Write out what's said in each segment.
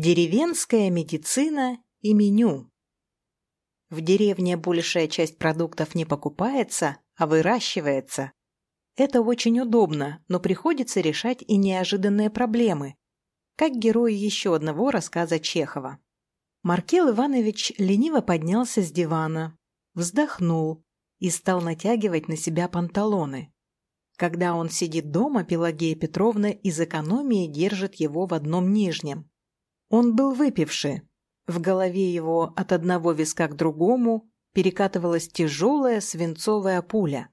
Деревенская медицина и меню. В деревне большая часть продуктов не покупается, а выращивается. Это очень удобно, но приходится решать и неожиданные проблемы, как герой еще одного рассказа Чехова. Маркел Иванович лениво поднялся с дивана, вздохнул и стал натягивать на себя панталоны. Когда он сидит дома, Пелагея Петровна из экономии держит его в одном нижнем. Он был выпивший. В голове его от одного виска к другому перекатывалась тяжелая свинцовая пуля.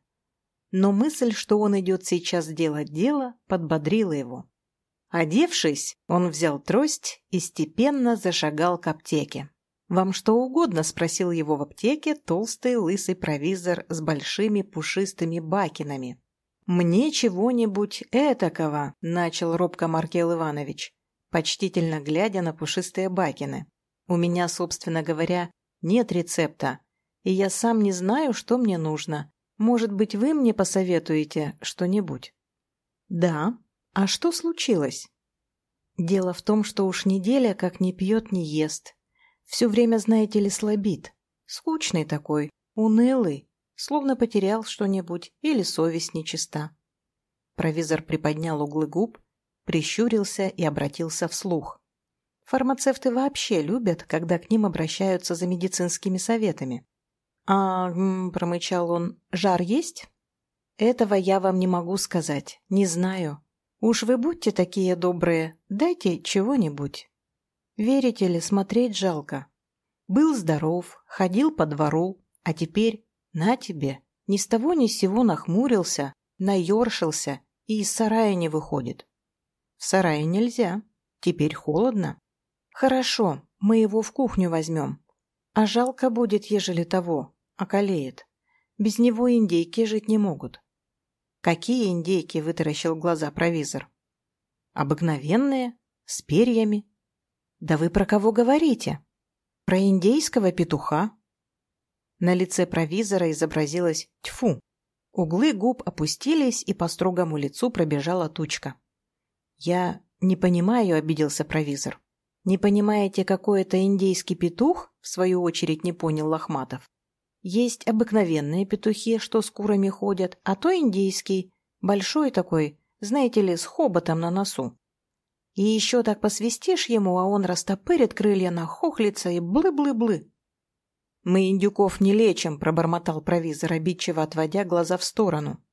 Но мысль, что он идет сейчас делать дело, подбодрила его. Одевшись, он взял трость и степенно зашагал к аптеке. «Вам что угодно?» – спросил его в аптеке толстый лысый провизор с большими пушистыми бакинами. «Мне чего-нибудь этакого», – начал робко Маркел Иванович почтительно глядя на пушистые бакины. «У меня, собственно говоря, нет рецепта, и я сам не знаю, что мне нужно. Может быть, вы мне посоветуете что-нибудь?» «Да. А что случилось?» «Дело в том, что уж неделя как не пьет, не ест. Все время, знаете ли, слабит. Скучный такой, унылый, словно потерял что-нибудь или совесть нечиста». Провизор приподнял углы губ, прищурился и обратился вслух. Фармацевты вообще любят, когда к ним обращаются за медицинскими советами. «А, — промычал он, — жар есть?» «Этого я вам не могу сказать, не знаю. Уж вы будьте такие добрые, дайте чего-нибудь». Верите ли, смотреть жалко. Был здоров, ходил по двору, а теперь, на тебе, ни с того ни с сего нахмурился, наершился и из сарая не выходит. В сарае нельзя. Теперь холодно. Хорошо, мы его в кухню возьмем. А жалко будет, ежели того, околеет. Без него индейки жить не могут. Какие индейки? Вытаращил глаза провизор. Обыкновенные, с перьями. Да вы про кого говорите? Про индейского петуха. На лице провизора изобразилось «тьфу». Углы губ опустились, и по строгому лицу пробежала тучка. «Я не понимаю», — обиделся провизор. «Не понимаете, какой это индейский петух?» — в свою очередь не понял Лохматов. «Есть обыкновенные петухи, что с курами ходят, а то индейский, большой такой, знаете ли, с хоботом на носу. И еще так посвистишь ему, а он растопырит крылья, нахохлится и блы-блы-блы». «Мы индюков не лечим», — пробормотал провизор, обидчиво отводя глаза в сторону.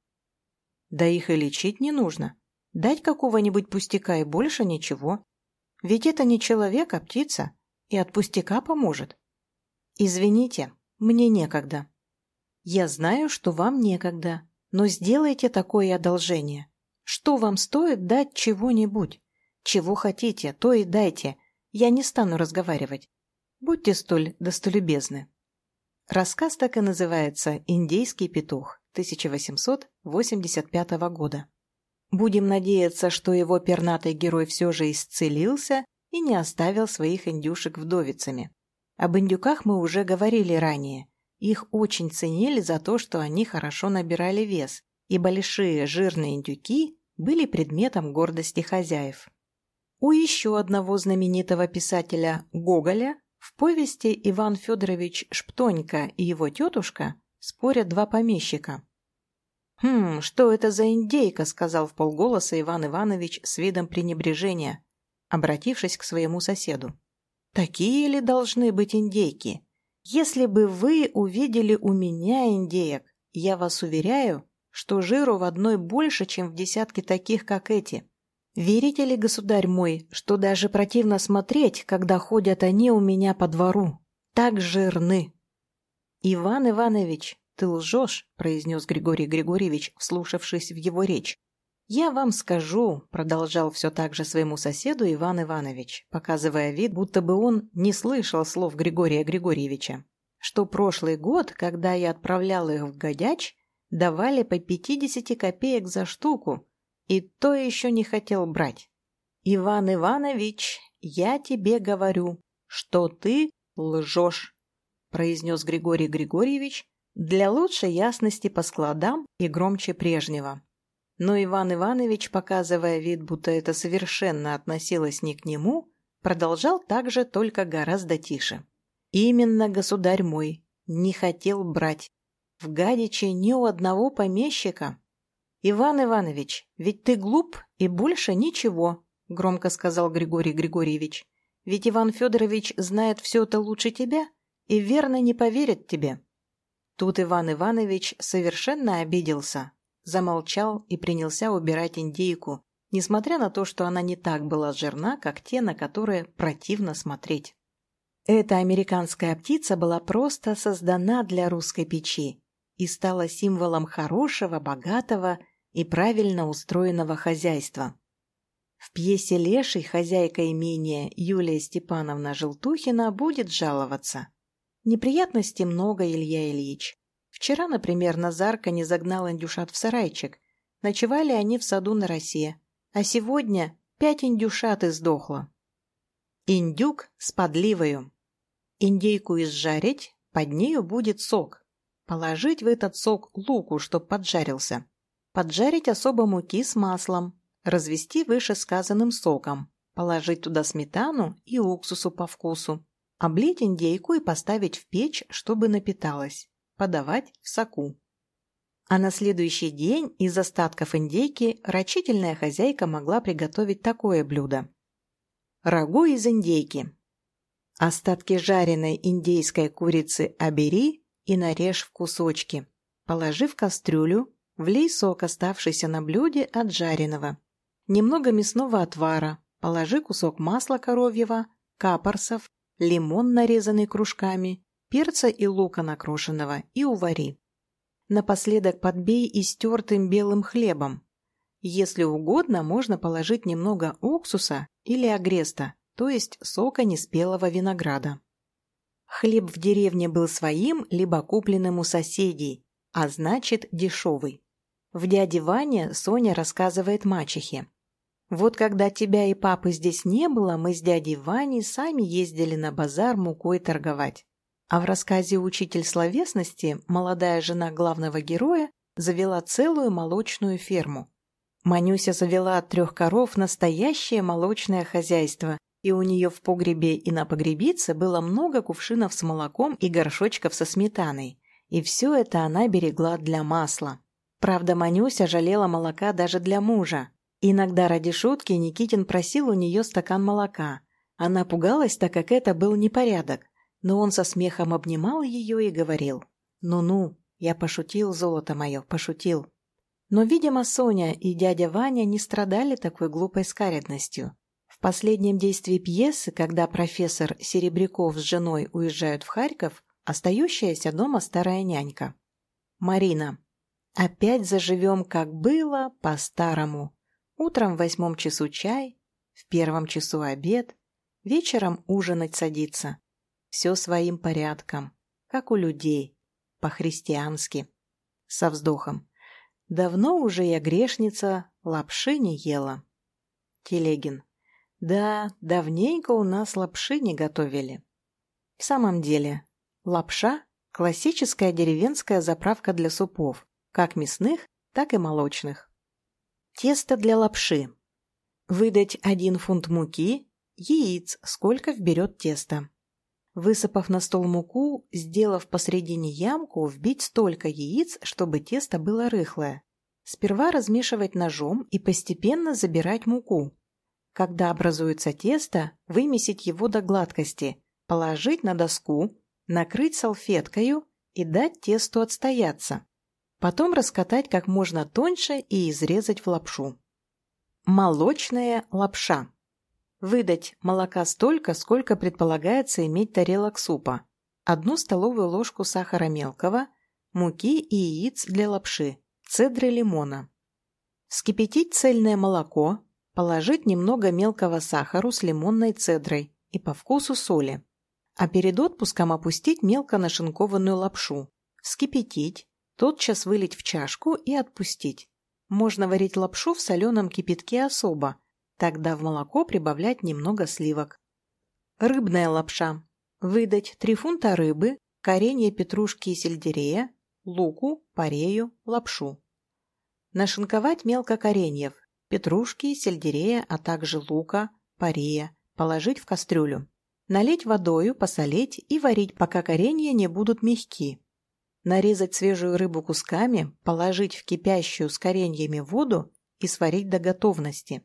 «Да их и лечить не нужно. Дать какого-нибудь пустяка и больше ничего. Ведь это не человек, а птица, и от пустяка поможет. Извините, мне некогда. Я знаю, что вам некогда, но сделайте такое одолжение. Что вам стоит дать чего-нибудь? Чего хотите, то и дайте. Я не стану разговаривать. Будьте столь достолюбезны. Рассказ так и называется «Индейский петух» 1885 года. Будем надеяться, что его пернатый герой все же исцелился и не оставил своих индюшек вдовицами. Об индюках мы уже говорили ранее. Их очень ценили за то, что они хорошо набирали вес, и большие жирные индюки были предметом гордости хозяев. У еще одного знаменитого писателя Гоголя в повести Иван Федорович Шптонька и его тетушка спорят два помещика. «Хм, что это за индейка?» — сказал в полголоса Иван Иванович с видом пренебрежения, обратившись к своему соседу. «Такие ли должны быть индейки? Если бы вы увидели у меня индеек, я вас уверяю, что жиру в одной больше, чем в десятке таких, как эти. Верите ли, государь мой, что даже противно смотреть, когда ходят они у меня по двору? Так жирны!» «Иван Иванович, «Ты лжешь», — произнес Григорий Григорьевич, вслушавшись в его речь. «Я вам скажу», — продолжал все так же своему соседу Иван Иванович, показывая вид, будто бы он не слышал слов Григория Григорьевича, что прошлый год, когда я отправлял их в Годяч, давали по 50 копеек за штуку, и то еще не хотел брать. «Иван Иванович, я тебе говорю, что ты лжешь», — произнес Григорий Григорьевич, для лучшей ясности по складам и громче прежнего. Но Иван Иванович, показывая вид, будто это совершенно относилось не к нему, продолжал также, только гораздо тише. «Именно, государь мой, не хотел брать. В Гадиче ни у одного помещика». «Иван Иванович, ведь ты глуп и больше ничего», — громко сказал Григорий Григорьевич. «Ведь Иван Федорович знает все это лучше тебя и верно не поверит тебе». Тут Иван Иванович совершенно обиделся, замолчал и принялся убирать индейку, несмотря на то, что она не так была жирна, как те, на которые противно смотреть. Эта американская птица была просто создана для русской печи и стала символом хорошего, богатого и правильно устроенного хозяйства. В пьесе «Леший» хозяйка имения Юлия Степановна Желтухина будет жаловаться. Неприятностей много, Илья Ильич. Вчера, например, Назарка не загнал индюшат в сарайчик. Ночевали они в саду на росе. А сегодня пять индюшат издохло. Индюк с подливою. Индейку изжарить, под нею будет сок. Положить в этот сок луку, чтоб поджарился. Поджарить особо муки с маслом. Развести вышесказанным соком. Положить туда сметану и уксусу по вкусу. Облить индейку и поставить в печь, чтобы напиталась. Подавать в соку. А на следующий день из остатков индейки рачительная хозяйка могла приготовить такое блюдо. Рагу из индейки. Остатки жареной индейской курицы обери и нарежь в кусочки. Положи в кастрюлю, влей сок, оставшийся на блюде от жареного. Немного мясного отвара, положи кусок масла коровьего, капорсов, лимон, нарезанный кружками, перца и лука накрошенного и увари. Напоследок подбей истертым белым хлебом. Если угодно, можно положить немного уксуса или агреста, то есть сока неспелого винограда. Хлеб в деревне был своим, либо купленным у соседей, а значит дешевый. В дяде Ване Соня рассказывает мачехе. Вот когда тебя и папы здесь не было, мы с дядей Ваней сами ездили на базар мукой торговать. А в рассказе «Учитель словесности» молодая жена главного героя завела целую молочную ферму. Манюся завела от трех коров настоящее молочное хозяйство, и у нее в погребе и на погребице было много кувшинов с молоком и горшочков со сметаной. И все это она берегла для масла. Правда, Манюся жалела молока даже для мужа. Иногда ради шутки Никитин просил у нее стакан молока. Она пугалась, так как это был непорядок но он со смехом обнимал ее и говорил «Ну-ну, я пошутил, золото мое, пошутил». Но, видимо, Соня и дядя Ваня не страдали такой глупой скаредностью. В последнем действии пьесы, когда профессор Серебряков с женой уезжают в Харьков, остающаяся дома старая нянька. Марина. Опять заживем, как было, по-старому. Утром в восьмом часу чай, в первом часу обед, вечером ужинать садиться все своим порядком, как у людей, по-христиански. Со вздохом. Давно уже я грешница, лапши не ела. Телегин. Да, давненько у нас лапши не готовили. В самом деле, лапша – классическая деревенская заправка для супов, как мясных, так и молочных. Тесто для лапши. Выдать один фунт муки, яиц, сколько вберет тесто. Высыпав на стол муку, сделав посредине ямку, вбить столько яиц, чтобы тесто было рыхлое. Сперва размешивать ножом и постепенно забирать муку. Когда образуется тесто, вымесить его до гладкости, положить на доску, накрыть салфеткою и дать тесту отстояться. Потом раскатать как можно тоньше и изрезать в лапшу. Молочная лапша. Выдать молока столько, сколько предполагается иметь тарелок супа. Одну столовую ложку сахара мелкого, муки и яиц для лапши, цедры лимона. Вскипятить цельное молоко, положить немного мелкого сахару с лимонной цедрой и по вкусу соли. А перед отпуском опустить мелко нашинкованную лапшу. Вскипятить, тотчас вылить в чашку и отпустить. Можно варить лапшу в соленом кипятке особо, Тогда в молоко прибавлять немного сливок. Рыбная лапша. Выдать 3 фунта рыбы, коренья петрушки и сельдерея, луку, парею, лапшу. Нашинковать мелко кореньев, петрушки, сельдерея, а также лука, парея, положить в кастрюлю. Налить водою, посолить и варить, пока коренья не будут мягки. Нарезать свежую рыбу кусками, положить в кипящую с кореньями воду и сварить до готовности.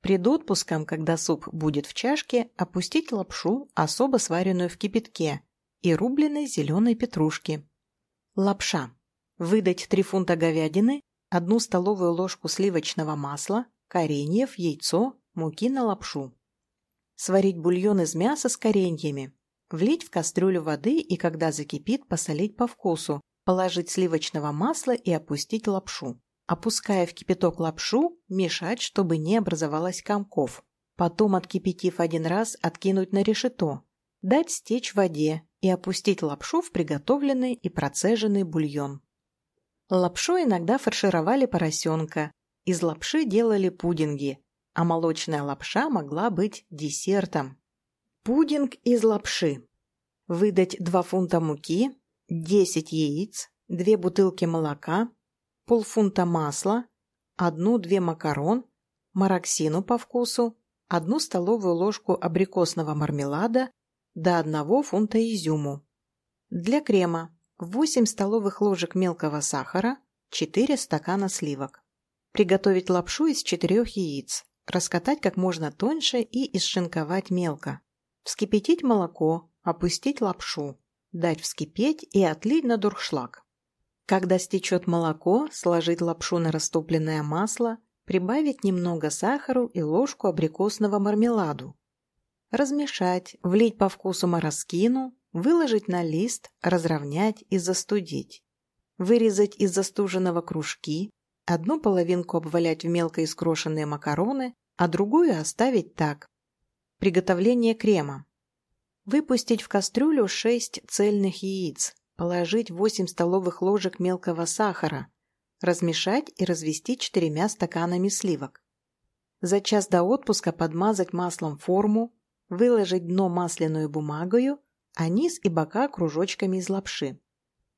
Пред отпуском, когда суп будет в чашке, опустить лапшу, особо сваренную в кипятке, и рубленой зеленой петрушки. Лапша. Выдать 3 фунта говядины, 1 столовую ложку сливочного масла, кореньев, яйцо, муки на лапшу. Сварить бульон из мяса с кореньями. Влить в кастрюлю воды и, когда закипит, посолить по вкусу, положить сливочного масла и опустить лапшу. Опуская в кипяток лапшу, мешать, чтобы не образовалось комков. Потом, откипятив один раз, откинуть на решето. Дать стечь воде и опустить лапшу в приготовленный и процеженный бульон. Лапшу иногда фаршировали поросенка. Из лапши делали пудинги, а молочная лапша могла быть десертом. Пудинг из лапши. Выдать 2 фунта муки, 10 яиц, 2 бутылки молока, полфунта масла, одну-две макарон, мараксину по вкусу, одну столовую ложку абрикосного мармелада до одного фунта изюму. Для крема 8 столовых ложек мелкого сахара, 4 стакана сливок. Приготовить лапшу из 4 яиц, раскатать как можно тоньше и исшинковать мелко. Вскипятить молоко, опустить лапшу, дать вскипеть и отлить на дуршлаг. Когда стечет молоко, сложить лапшу на растопленное масло, прибавить немного сахару и ложку абрикосного мармеладу. Размешать, влить по вкусу мороскину, выложить на лист, разровнять и застудить. Вырезать из застуженного кружки, одну половинку обвалять в мелко искрошенные макароны, а другую оставить так. Приготовление крема. Выпустить в кастрюлю 6 цельных яиц, Положить 8 столовых ложек мелкого сахара. Размешать и развести четырьмя стаканами сливок. За час до отпуска подмазать маслом форму, выложить дно масляную бумагою, а низ и бока кружочками из лапши.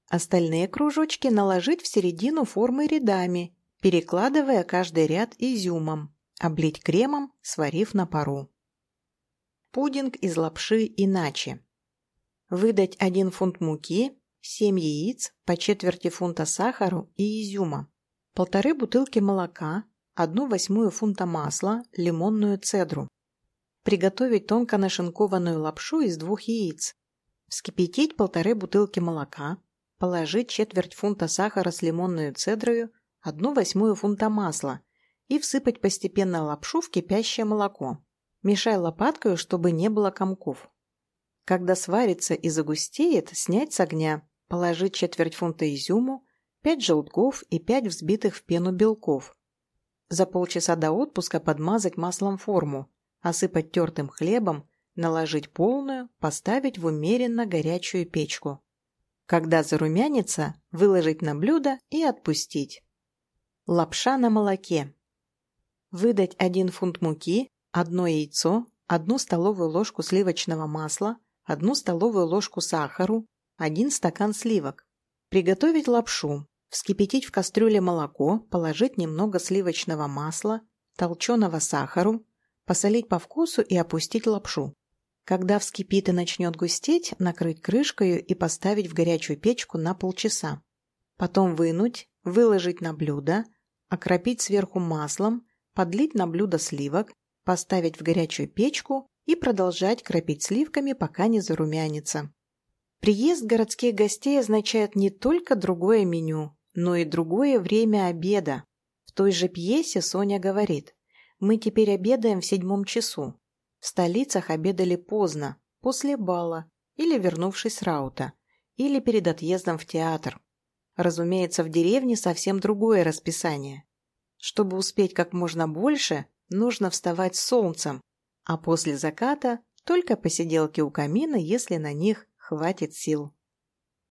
Остальные кружочки наложить в середину формы рядами, перекладывая каждый ряд изюмом, облить кремом, сварив на пару. Пудинг из лапши иначе. Выдать 1 фунт муки, 7 яиц, по четверти фунта сахару и изюма, полторы бутылки молока, одну восьмую фунта масла, лимонную цедру. Приготовить тонко нашинкованную лапшу из двух яиц. Вскипятить полторы бутылки молока, положить четверть фунта сахара с лимонную цедрою, одну восьмую фунта масла и всыпать постепенно лапшу в кипящее молоко. Мешай лопаткой, чтобы не было комков. Когда сварится и загустеет, снять с огня, Положить четверть фунта изюму, 5 желтков и 5 взбитых в пену белков. За полчаса до отпуска подмазать маслом форму, осыпать тертым хлебом, наложить полную, поставить в умеренно горячую печку. Когда зарумянится, выложить на блюдо и отпустить. Лапша на молоке. Выдать 1 фунт муки, одно яйцо, одну столовую ложку сливочного масла, одну столовую ложку сахару, 1 стакан сливок. Приготовить лапшу. Вскипятить в кастрюле молоко, положить немного сливочного масла, толченого сахару, посолить по вкусу и опустить лапшу. Когда вскипит и начнет густеть, накрыть крышкой и поставить в горячую печку на полчаса. Потом вынуть, выложить на блюдо, окропить сверху маслом, подлить на блюдо сливок, поставить в горячую печку и продолжать кропить сливками, пока не зарумянится. Приезд городских гостей означает не только другое меню, но и другое время обеда. В той же пьесе Соня говорит, мы теперь обедаем в седьмом часу. В столицах обедали поздно, после бала, или вернувшись с раута, или перед отъездом в театр. Разумеется, в деревне совсем другое расписание. Чтобы успеть как можно больше, нужно вставать с солнцем, а после заката только посиделки у камина, если на них хватит сил.